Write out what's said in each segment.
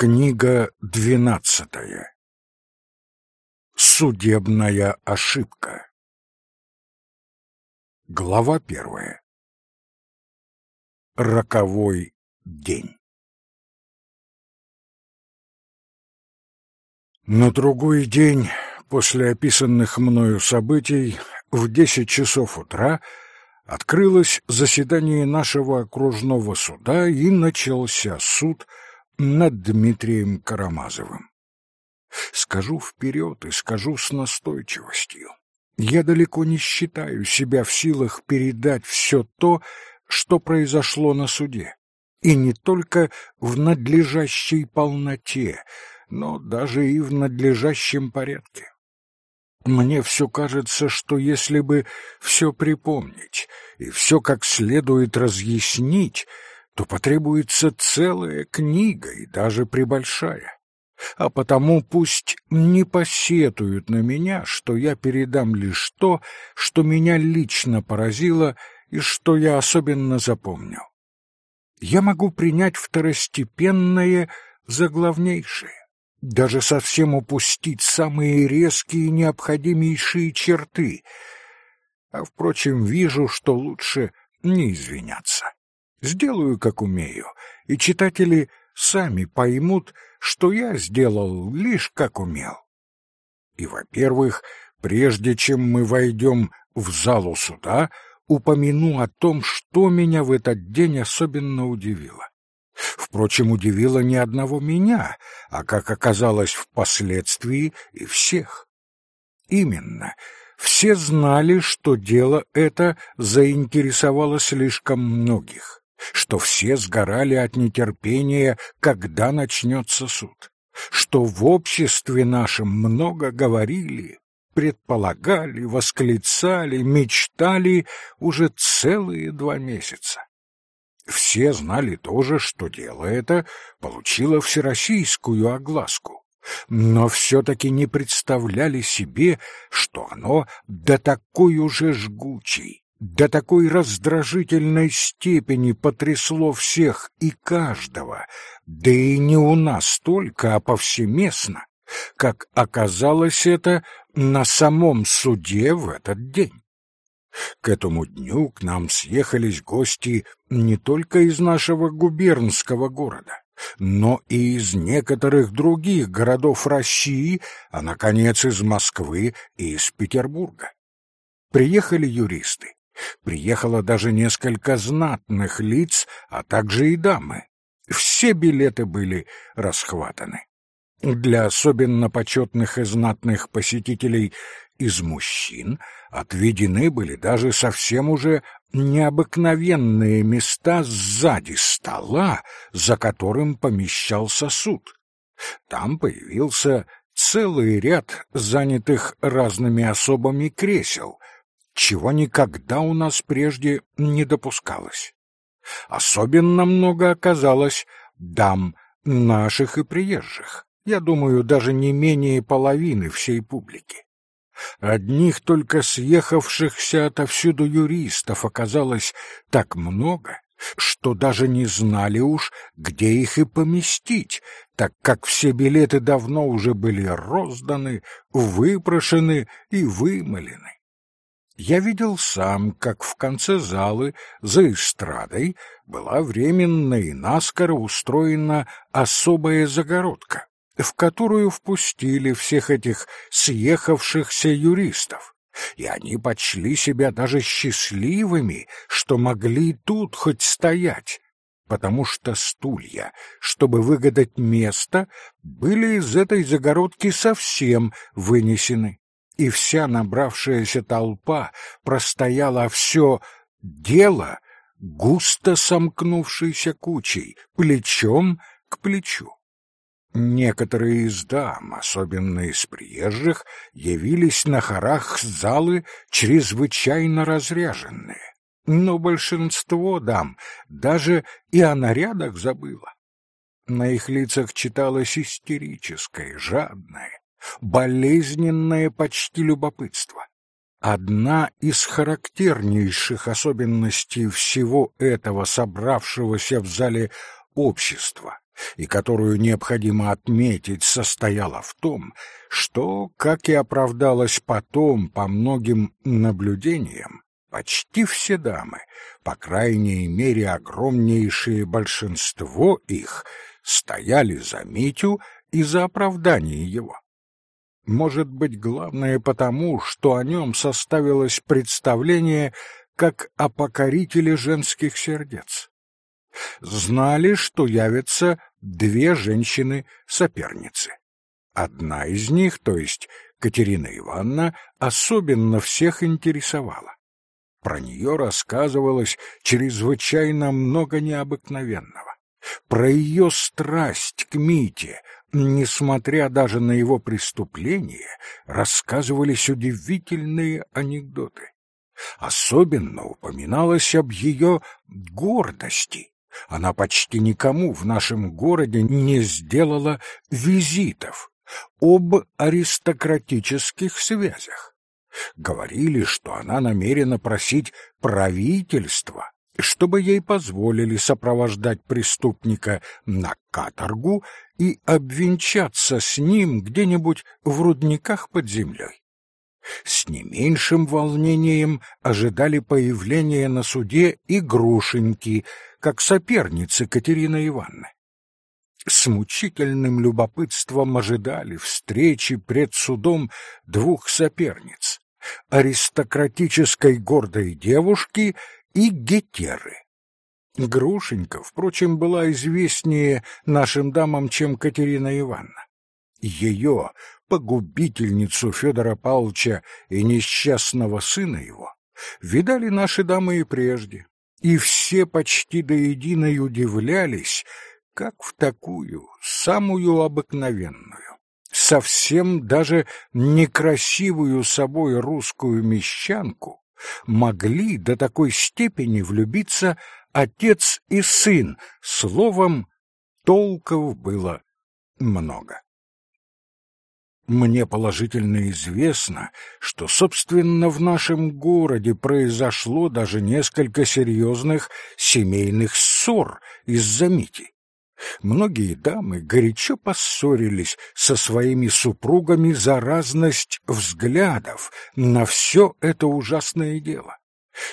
Книга двенадцатая. Судебная ошибка. Глава первая. Роковой день. На другой день после описанных мною событий в десять часов утра открылось заседание нашего окружного суда и начался суд над Дмитрием Карамазовым. Скажу вперед и скажу с настойчивостью. Я далеко не считаю себя в силах передать все то, что произошло на суде, и не только в надлежащей полноте, но даже и в надлежащем порядке. Мне все кажется, что если бы все припомнить и все как следует разъяснить, то потребуется целая книга и даже прибольшая. А потому пусть не посетуют на меня, что я передам лишь то, что меня лично поразило и что я особенно запомнил. Я могу принять второстепенное за главнейшее, даже совсем упустить самые резкие и необходимейшие черты, а, впрочем, вижу, что лучше не извиняться. Сделаю, как умею, и читатели сами поймут, что я сделал лишь как умел. И, во-первых, прежде чем мы войдем в залу суда, упомяну о том, что меня в этот день особенно удивило. Впрочем, удивило не одного меня, а, как оказалось впоследствии, и всех. Именно, все знали, что дело это заинтересовало слишком многих что все сгорали от нетерпения, когда начнется суд, что в обществе нашем много говорили, предполагали, восклицали, мечтали уже целые два месяца. Все знали тоже, что дело это получило всероссийскую огласку, но все-таки не представляли себе, что оно до такой уже жгучей, до такой раздражительной степени потрясло всех и каждого, да и не у нас только, а повсеместно, как оказалось это на самом суде в этот день. К этому дню к нам съехались гости не только из нашего губернского города, но и из некоторых других городов России, а, наконец, из Москвы и из Петербурга. Приехали юристы, Приехало даже несколько знатных лиц, а также и дамы. Все билеты были расхватаны. Для особенно почетных и знатных посетителей из мужчин отведены были даже совсем уже необыкновенные места сзади стола, за которым помещался суд. Там появился целый ряд занятых разными особами кресел, чего никогда у нас прежде не допускалось. Особенно много оказалось дам наших и приезжих, я думаю, даже не менее половины всей публики. Одних только съехавшихся отовсюду юристов оказалось так много, что даже не знали уж, где их и поместить, так как все билеты давно уже были розданы, выпрошены и вымылены. Я видел сам, как в конце залы, за эстрадой, была временно и наскоро устроена особая загородка, в которую впустили всех этих съехавшихся юристов. И они почли себя даже счастливыми, что могли тут хоть стоять, потому что стулья, чтобы выгадать место, были из этой загородки совсем вынесены и вся набравшаяся толпа простояла все дело густо сомкнувшейся кучей, плечом к плечу. Некоторые из дам, особенно из приезжих, явились на хорах залы чрезвычайно разряженные. Но большинство дам даже и о нарядах забыло. На их лицах читалось истерическое, жадное, болезненное почти любопытство. Одна из характернейших особенностей всего этого собравшегося в зале общества и которую необходимо отметить, состояла в том, что, как и оправдалось потом по многим наблюдениям, почти все дамы, по крайней мере огромнейшее большинство их, стояли за Митю и за оправдание его. Может быть, главное потому, что о нем составилось представление как о покорителе женских сердец. Знали, что явятся две женщины-соперницы. Одна из них, то есть Катерина Ивановна, особенно всех интересовала. Про нее рассказывалось чрезвычайно много необыкновенного. Про ее страсть к Мите, несмотря даже на его преступление, рассказывались удивительные анекдоты. Особенно упоминалось об ее гордости. Она почти никому в нашем городе не сделала визитов, об аристократических связях. Говорили, что она намерена просить правительства, чтобы ей позволили сопровождать преступника на каторгу и обвенчаться с ним где-нибудь в рудниках под землей. С не меньшим волнением ожидали появления на суде и Грушеньки, как соперницы Катерины Ивановны с мучительным любопытством ожидали встречи пред судом двух соперниц — аристократической гордой девушки и гетеры. Грушенька, впрочем, была известнее нашим дамам, чем Катерина Ивановна. Ее, погубительницу Федора Павловича и несчастного сына его, видали наши дамы и прежде, и все почти до единой удивлялись — как в такую, самую обыкновенную, совсем даже некрасивую собой русскую мещанку могли до такой степени влюбиться отец и сын, словом, толков было много. Мне положительно известно, что, собственно, в нашем городе произошло даже несколько серьезных семейных ссор из-за Мити. Многие дамы горячо поссорились со своими супругами за разность взглядов на все это ужасное дело.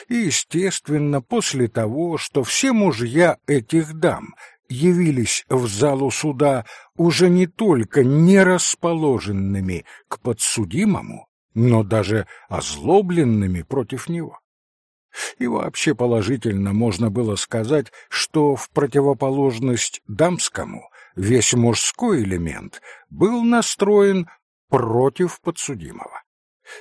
И, естественно, после того, что все мужья этих дам явились в залу суда уже не только не расположенными к подсудимому, но даже озлобленными против него. И вообще положительно можно было сказать, что в противоположность дамскому весь мужской элемент был настроен против подсудимого.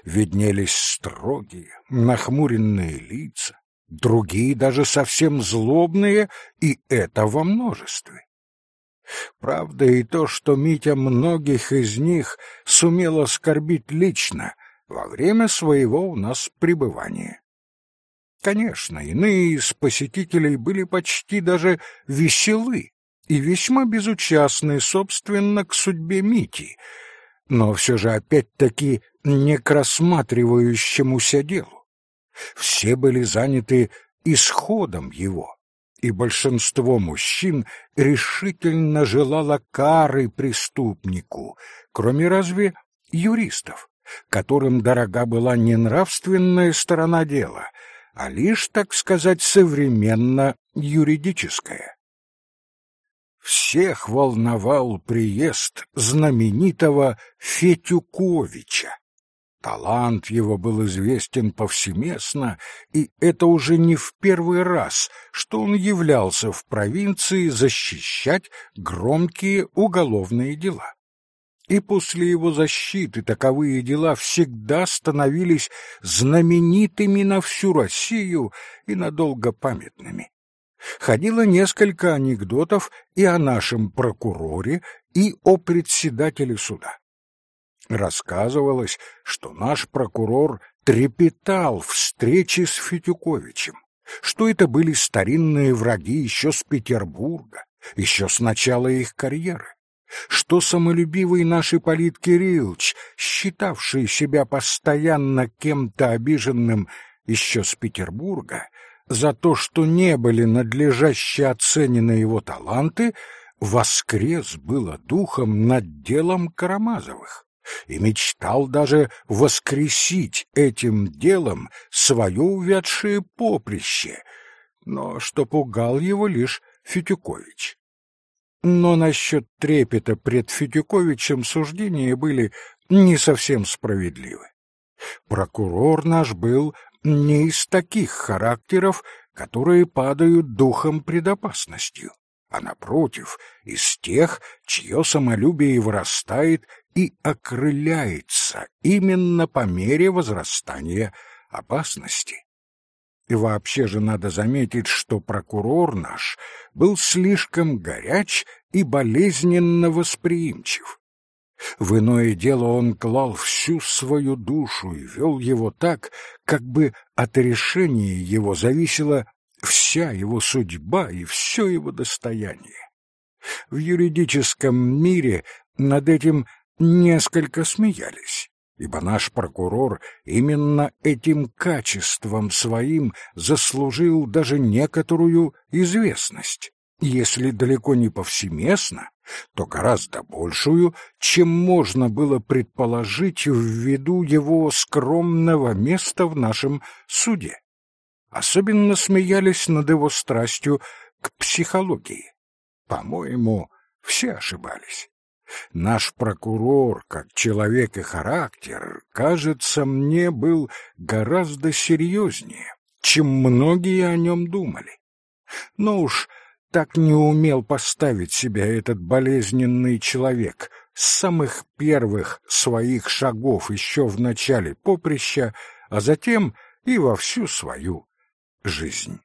Виднелись строгие, нахмуренные лица, другие даже совсем злобные, и это во множестве. Правда и то, что Митя многих из них сумел оскорбить лично во время своего у нас пребывания. Конечно, иные из посетителей были почти даже веселы и весьма безучастны, собственно, к судьбе Мити, но все же опять-таки не к рассматривающемуся делу. Все были заняты исходом его, и большинство мужчин решительно желало кары преступнику, кроме разве юристов, которым дорога была не нравственная сторона дела — а лишь, так сказать, современно юридическое. Всех волновал приезд знаменитого Фетюковича. Талант его был известен повсеместно, и это уже не в первый раз, что он являлся в провинции защищать громкие уголовные дела и после его защиты таковые дела всегда становились знаменитыми на всю Россию и надолго памятными. Ходило несколько анекдотов и о нашем прокуроре, и о председателе суда. Рассказывалось, что наш прокурор трепетал встречи с Фетюковичем, что это были старинные враги еще с Петербурга, еще с начала их карьеры что самолюбивый наш Ипполит Кириллович, считавший себя постоянно кем-то обиженным еще с Петербурга, за то, что не были надлежаще оценены его таланты, воскрес было духом над делом Карамазовых и мечтал даже воскресить этим делом свое увядшее поприще, но что пугал его лишь Фетюкович. Но насчет трепета пред Фетюковичем суждения были не совсем справедливы. Прокурор наш был не из таких характеров, которые падают духом пред опасностью, а, напротив, из тех, чье самолюбие вырастает и окрыляется именно по мере возрастания опасности. И вообще же надо заметить, что прокурор наш был слишком горяч и болезненно восприимчив. В иное дело он клал всю свою душу и вел его так, как бы от решения его зависела вся его судьба и все его достояние. В юридическом мире над этим несколько смеялись, ибо наш прокурор именно этим качеством своим заслужил даже некоторую известность если далеко не повсеместно, то гораздо большую, чем можно было предположить ввиду его скромного места в нашем суде. Особенно смеялись над его страстью к психологии. По-моему, все ошибались. Наш прокурор, как человек и характер, кажется, мне был гораздо серьезнее, чем многие о нем думали. Но уж так не умел поставить себя этот болезненный человек с самых первых своих шагов еще в начале поприща, а затем и во всю свою жизнь.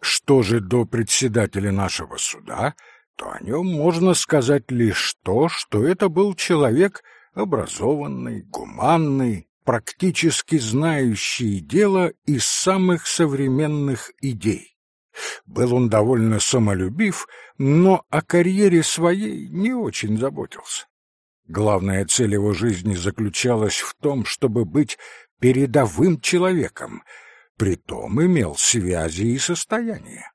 Что же до председателя нашего суда, то о нем можно сказать лишь то, что это был человек образованный, гуманный, практически знающий дело из самых современных идей. Был он довольно самолюбив, но о карьере своей не очень заботился. Главная цель его жизни заключалась в том, чтобы быть передовым человеком, притом имел связи и состояние.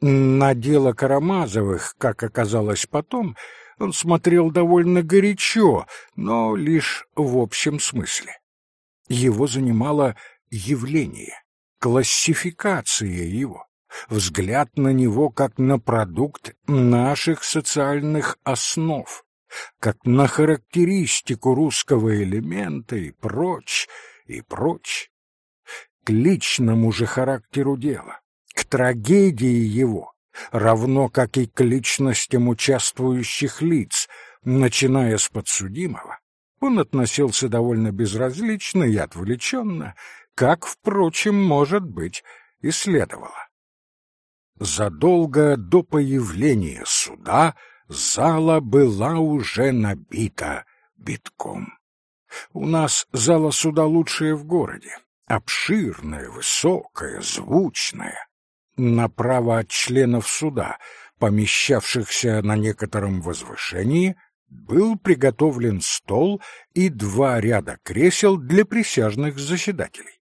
На дело Карамазовых, как оказалось потом, он смотрел довольно горячо, но лишь в общем смысле. Его занимало явление, классификация его взгляд на него как на продукт наших социальных основ, как на характеристику русского элемента и прочь, и прочь. К личному же характеру дела, трагедии его, равно как и к личностям участвующих лиц, начиная с подсудимого, он относился довольно безразлично и отвлеченно, как, впрочем, может быть, и следовало. Задолго до появления суда зала была уже набита битком. У нас зала суда лучшая в городе, обширная, высокая, звучная. Направо от членов суда, помещавшихся на некотором возвышении, был приготовлен стол и два ряда кресел для присяжных заседателей.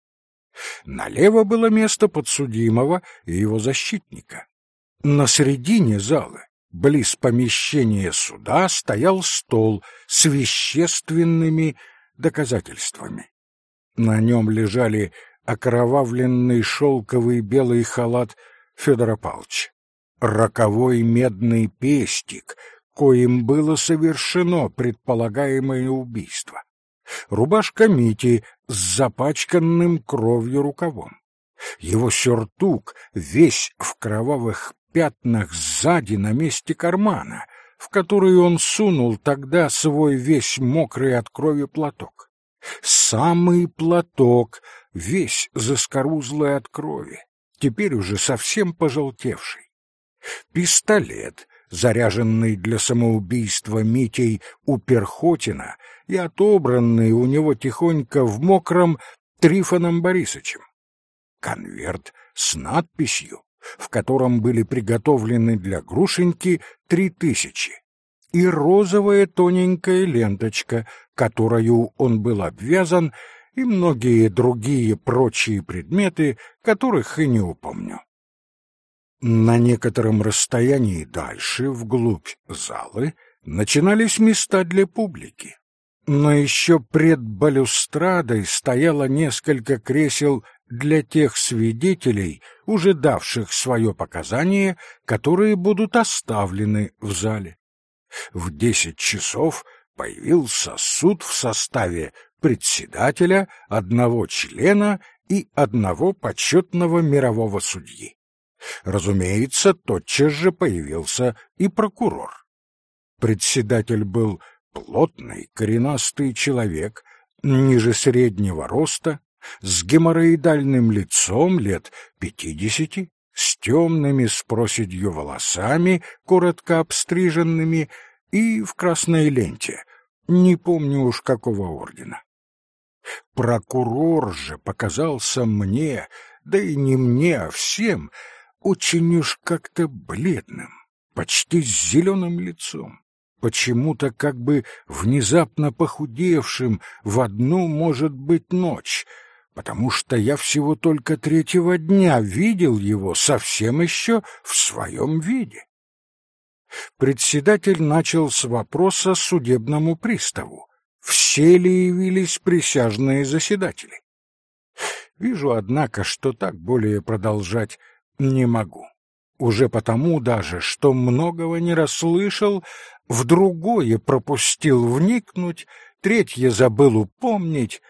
Налево было место подсудимого и его защитника. На середине зала, близ помещения суда, стоял стол с вещественными доказательствами. На нем лежали окровавленный шелковый белый халат Федора Павловича, роковой медный пестик, коим было совершено предполагаемое убийство, рубашка Мити с запачканным кровью рукавом. Его сюртук весь в кровавых пятнах сзади на месте кармана, в который он сунул тогда свой весь мокрый от крови платок. Самый платок, весь заскорузлый от крови, теперь уже совсем пожелтевший. Пистолет, заряженный для самоубийства Митей у Перхотина и отобранный у него тихонько в мокром Трифоном Борисовичем. Конверт с надписью, в котором были приготовлены для Грушеньки три тысячи, и розовая тоненькая ленточка, которую он был обвязан, и многие другие прочие предметы, которых и не упомню. На некотором расстоянии дальше, вглубь залы, начинались места для публики. Но еще пред балюстрадой стояло несколько кресел для тех свидетелей, уже давших свое показание, которые будут оставлены в зале. В десять часов появился суд в составе председателя, одного члена и одного почетного мирового судьи. Разумеется, тотчас же появился и прокурор. Председатель был плотный, коренастый человек, ниже среднего роста, с геморроидальным лицом лет пятидесяти, с темными с проседью волосами, коротко обстриженными, и в красной ленте, не помню уж какого ордена. Прокурор же показался мне, да и не мне, а всем, очень уж как-то бледным, почти с зеленым лицом, почему-то как бы внезапно похудевшим в одну, может быть, ночь, потому что я всего только третьего дня видел его совсем еще в своем виде. Председатель начал с вопроса судебному приставу. Все ли явились присяжные заседатели? Вижу, однако, что так более продолжать не могу. Уже потому даже, что многого не расслышал, в другое пропустил вникнуть, третье забыл упомнить,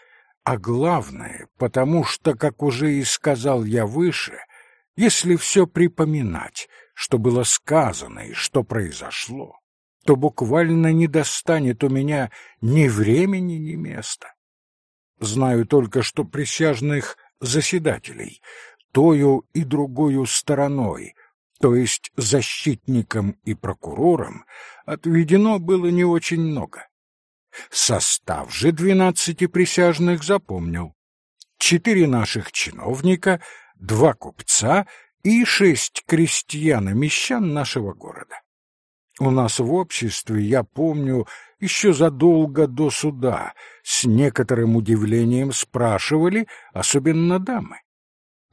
а главное, потому что, как уже и сказал я выше, если все припоминать, что было сказано и что произошло, то буквально не достанет у меня ни времени, ни места. Знаю только, что присяжных заседателей тою и другою стороной, то есть защитникам и прокурорам, отведено было не очень много. Состав же двенадцати присяжных запомнил. Четыре наших чиновника, два купца и шесть крестьян и мещан нашего города. У нас в обществе, я помню, еще задолго до суда с некоторым удивлением спрашивали, особенно дамы.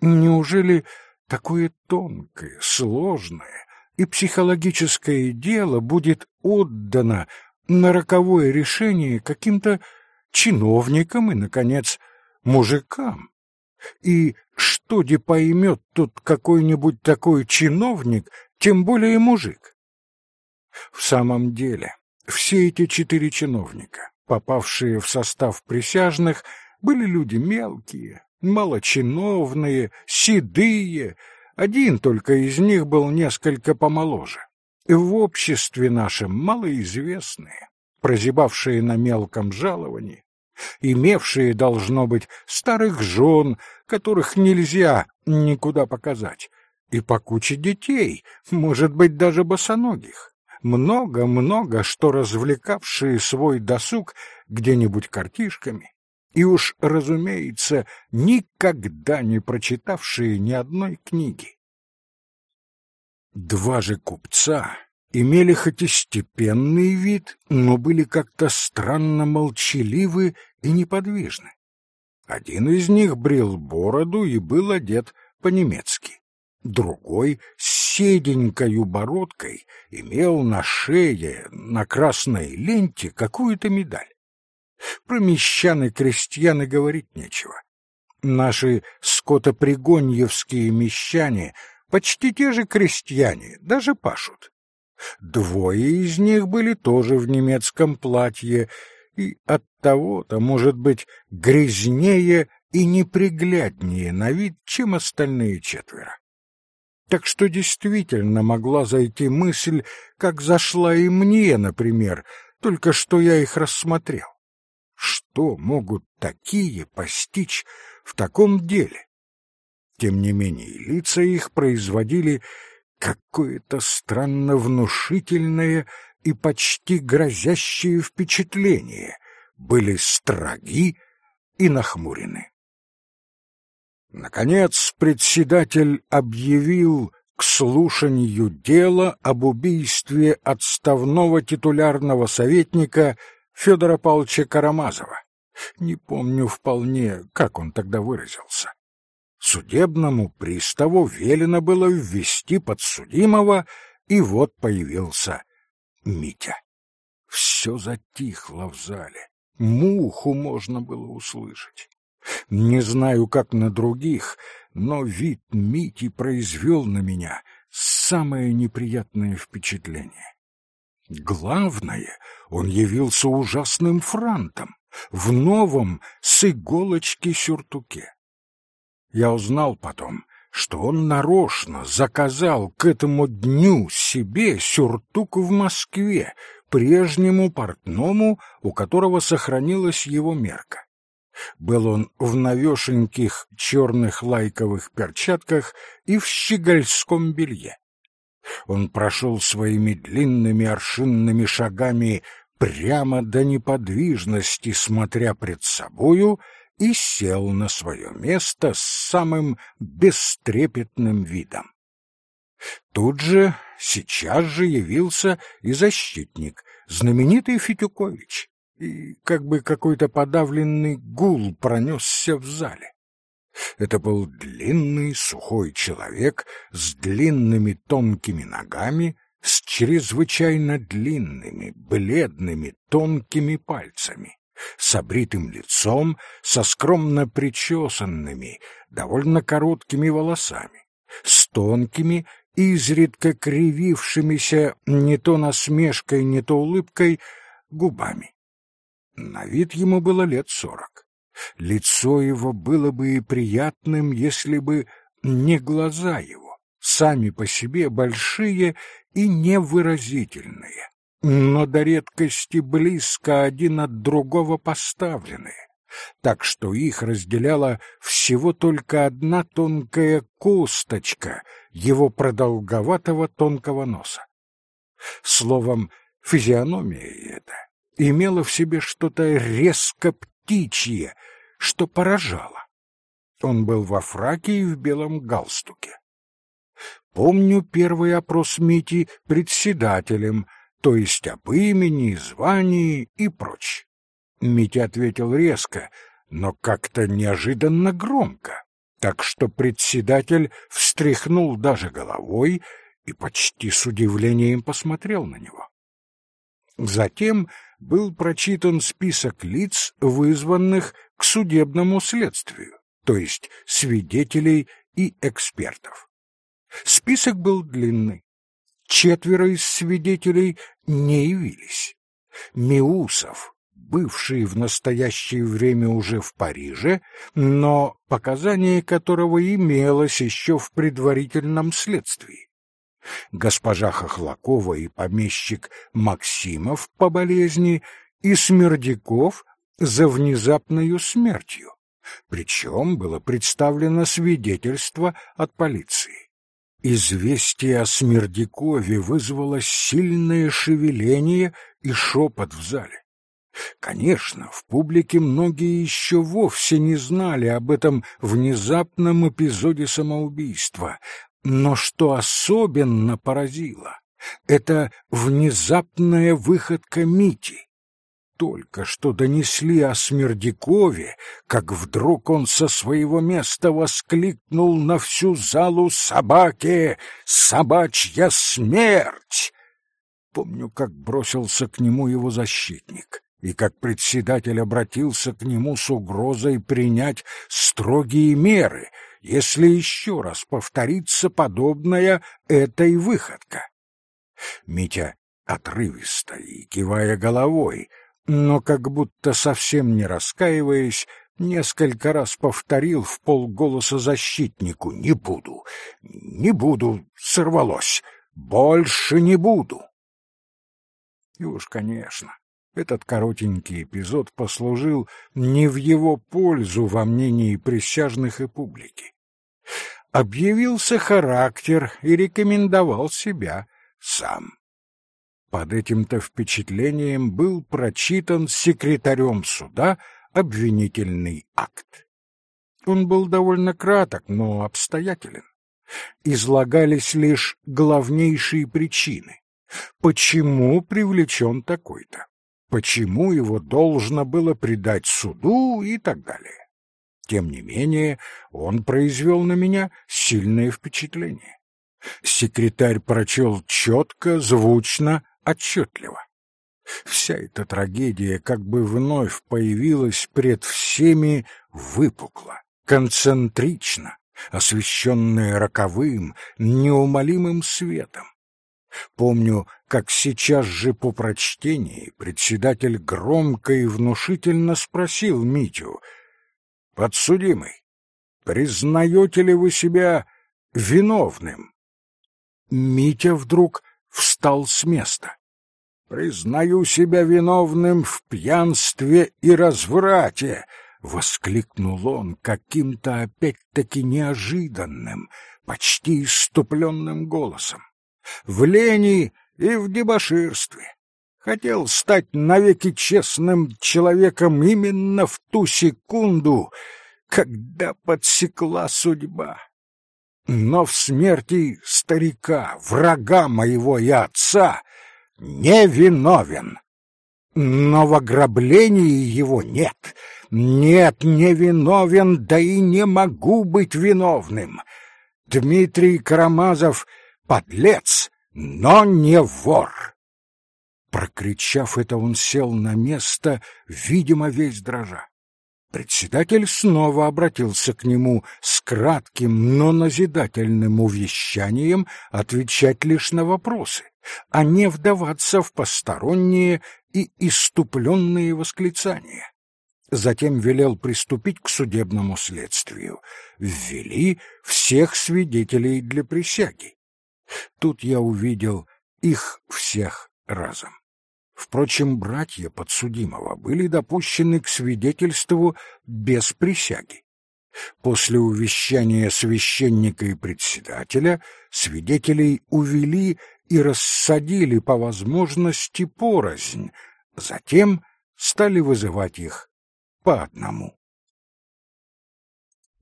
Неужели такое тонкое, сложное и психологическое дело будет отдано на роковое решение каким-то чиновникам и, наконец, мужикам? И что де поймет тут какой-нибудь такой чиновник, тем более мужик? В самом деле, все эти четыре чиновника, попавшие в состав присяжных, были люди мелкие, малочиновные, седые, один только из них был несколько помоложе. В обществе нашем малоизвестные, прозябавшие на мелком жаловании, имевшие, должно быть, старых жен, которых нельзя никуда показать, и по куче детей, может быть, даже босоногих. Много-много, что развлекавшие свой досуг где-нибудь картишками, и уж, разумеется, никогда не прочитавшие ни одной книги. Два же купца имели хоть и степенный вид, но были как-то странно молчаливы и неподвижны. Один из них брил бороду и был одет по-немецки. Другой с седенькою бородкой имел на шее, на красной ленте, какую-то медаль. Про мещан и крестьян и говорить нечего. Наши скотопригоньевские мещане почти те же крестьяне, даже пашут. Двое из них были тоже в немецком платье, и оттого-то, может быть, грязнее и непригляднее на вид, чем остальные четверо. Так что действительно могла зайти мысль, как зашла и мне, например, только что я их рассмотрел. Что могут такие постичь в таком деле? Тем не менее, лица их производили какое-то странно внушительное и почти грозящее впечатление, были строги и нахмурены. Наконец председатель объявил к слушанию дела об убийстве отставного титулярного советника Федора Павловича Карамазова. Не помню вполне, как он тогда выразился. Судебному приставу велено было ввести подсудимого, и вот появился Митя. Все затихло в зале. Муху можно было услышать. Не знаю, как на других, но вид Мити произвел на меня самое неприятное впечатление. Главное, он явился ужасным франтом, в новом с иголочки сюртуке. Я узнал потом, что он нарочно заказал к этому дню себе сюртук в Москве, прежнему портному, у которого сохранилась его мерка. Был он в навешеньких черных лайковых перчатках и в щегольском белье. Он прошел своими длинными аршинными шагами прямо до неподвижности, смотря пред собою, и сел на свое место с самым бестрепетным видом. Тут же, сейчас же явился и защитник, знаменитый Фетюкович, и как бы какой-то подавленный гул пронесся в зале. Это был длинный, сухой человек с длинными тонкими ногами, с чрезвычайно длинными, бледными, тонкими пальцами, с обритым лицом, со скромно причесанными, довольно короткими волосами, с тонкими, изредка кривившимися не то насмешкой, не то улыбкой губами. На вид ему было лет сорок. Лицо его было бы и приятным, если бы не глаза его, сами по себе большие и невыразительные, но до редкости близко один от другого поставленные, так что их разделяла всего только одна тонкая косточка его продолговатого тонкого носа. Словом, физиономия эта имела в себе что-то резко птичье, что поражало. Он был во фраке и в белом галстуке. Помню первый опрос Мити председателем, то есть об имени, звании и прочь. Митя ответил резко, но как-то неожиданно громко, так что председатель встряхнул даже головой и почти с удивлением посмотрел на него. Затем был прочитан список лиц, вызванных к судебному следствию, то есть свидетелей и экспертов. Список был длинный. Четверо из свидетелей не явились. Миусов, бывший в настоящее время уже в Париже, но показание которого имелось еще в предварительном следствии. Госпожа Хохлакова и помещик Максимов по болезни и Смердяков за внезапную смертью. Причем было представлено свидетельство от полиции. Известие о Смердякове вызвало сильное шевеление и шепот в зале. Конечно, в публике многие еще вовсе не знали об этом внезапном эпизоде самоубийства, но что особенно поразило, это внезапная выходка Мити только что донесли о Смердякове, как вдруг он со своего места воскликнул на всю залу собаке «Собачья смерть!» Помню, как бросился к нему его защитник, и как председатель обратился к нему с угрозой принять строгие меры, если еще раз повторится подобная этой выходка. Митя отрывисто и кивая головой, но как будто совсем не раскаиваясь, несколько раз повторил в полголоса защитнику «Не буду, не буду», сорвалось «Больше не буду». И уж, конечно, этот коротенький эпизод послужил не в его пользу во мнении присяжных и публики. Объявился характер и рекомендовал себя сам. Под этим-то впечатлением был прочитан секретарем суда обвинительный акт. Он был довольно краток, но обстоятелен. Излагались лишь главнейшие причины. Почему привлечен такой-то? Почему его должно было предать суду и так далее? Тем не менее, он произвел на меня сильное впечатление. Секретарь прочел четко, звучно, отчетливо. Вся эта трагедия как бы вновь появилась пред всеми выпукло, концентрично, освещенная роковым, неумолимым светом. Помню, как сейчас же по прочтении председатель громко и внушительно спросил Митю, «Подсудимый, признаете ли вы себя виновным?» Митя вдруг встал с места. «Признаю себя виновным в пьянстве и разврате!» — воскликнул он каким-то опять-таки неожиданным, почти иступленным голосом в лени и в дебоширстве. Хотел стать навеки честным человеком именно в ту секунду, когда подсекла судьба. Но в смерти старика, врага моего и отца, не виновен. Но в ограблении его нет. Нет, не виновен, да и не могу быть виновным. Дмитрий Карамазов — подлец, но не вор. Прокричав это, он сел на место, видимо, весь дрожа. Председатель снова обратился к нему с кратким, но назидательным увещанием отвечать лишь на вопросы, а не вдаваться в посторонние и иступленные восклицания. Затем велел приступить к судебному следствию. Ввели всех свидетелей для присяги. Тут я увидел их всех разом. Впрочем, братья подсудимого были допущены к свидетельству без присяги. После увещания священника и председателя свидетелей увели и рассадили по возможности порознь, затем стали вызывать их по одному.